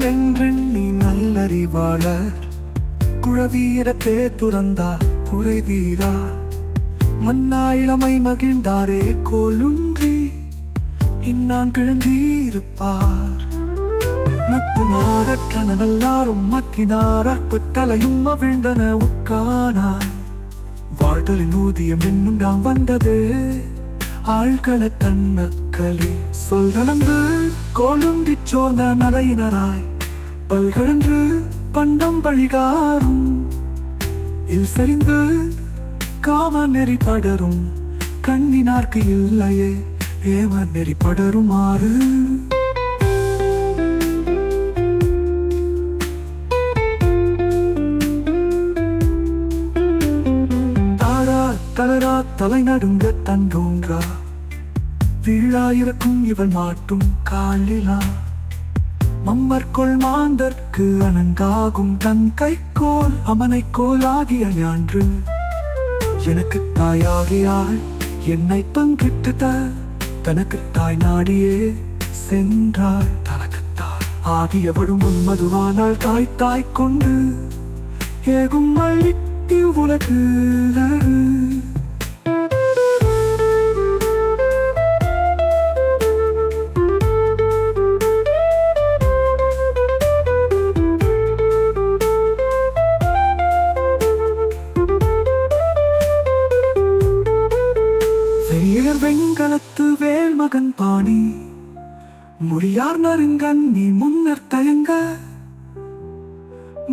என்றெண்ணி நல்லறிவாளர். குழவீரத்தே துறந்தா குறைவீரா? மன்னா இளமை மகிழ்ந்தாரே கோலுன்றி இன்னான் கிழந்தீருப்பார் நட்பு நாரற்ற நல்லாரும் மத்தினாரற்பு தலையும் அவிழ்ந்தன உட்கானான் வாழ்தலின் ஊதியம் என்னும் நாம் வந்தது. ஆழ்கள தன்னக்களி சொல்கலந்து கோலுண்டி சோர்ந்த நடையினராய் பல்கழன்று பண்டம் பழிகாரும் இல் சரிந்து காம நெறி படரும். கண்ணினார்க்கு இல்லையே ஏம நெறி படருமாறு தளரா தலை நடுங்க தந்தோன்றா வீழாயிரக்கும் இவள் மாட்டும் காலிலா. மம்மர்கொள் மாந்தற்கு அணங்காகும் தன் கைக்கோல் அமனை கோலாகிய ஞான்று. எனக்கு தாயாகியாள் என்னை பங்கிட்டு தனக்கு தாய் நாடியே சென்றாள். தனக்கு தாய் ஆகியவளும் உன்மதுவானால் தாய் தாய் கொண்டு ஏகும் அள்ளிட்டி உலகு வெண்கலத்து வேல் மகன் பாணி. முடியார் நறுங்கன் நீ முன்னர் தயங்க.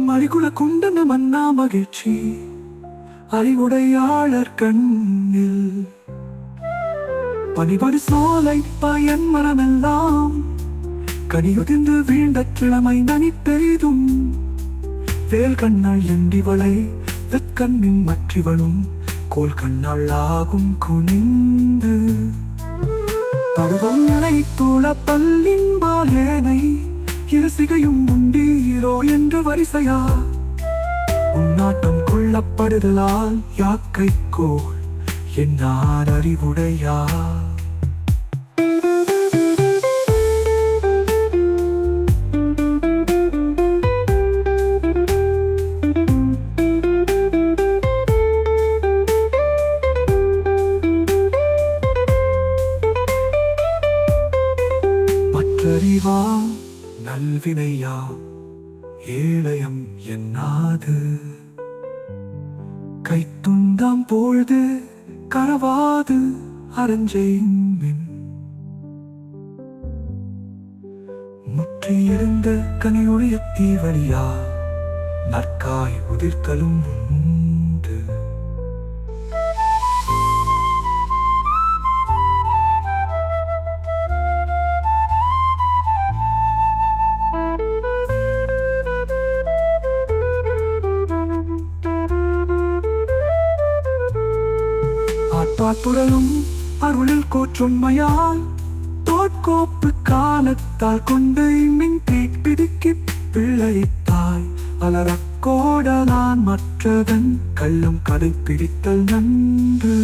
மறிகுல குண்டன மன்னா மகிழ்ச்சி. அறிவுடையாளர் கண்ணில். பனிபடு சோலை பயன் மரமெல்லாம் கனியுதிர்ந்து வீழ்ந்த கிழமை நனி பெரிதும் வேல் கண்ணால் எண்டிவளை வெக்கண்ணின் மற்றிவளும். கோல் கண்ணாளாகும் குனிந்து. பருவம் நினைத்துள பல்லின் பாலேனை இருசிகையும் உண்டீரோ என்று வரிசையா? உன்னாட்டம் கொள்ளப்படுதலால் யாக்கை கோள் என்னார் அறிவுடையா மற்றறிவா நல்வினையா ஏழயம் என்னாது? கைத்துண்டாம் பொழுது கரவாது அரஞ்செய்மின் முற்றியிருந்த கனியுடைய தீவழியா நற்காய் உதிர்த்தலும் பார்ப்புடலும் அருளில் கோற்றுண்மையால் தோற்கோப்பு காலத்தால் கொண்டு மின் பிடுக்கி பிள்ளைத்தாய் அலரக்கோடலான் மற்றதன் கள்ளம் கடைப்பிடித்தல் நன்று.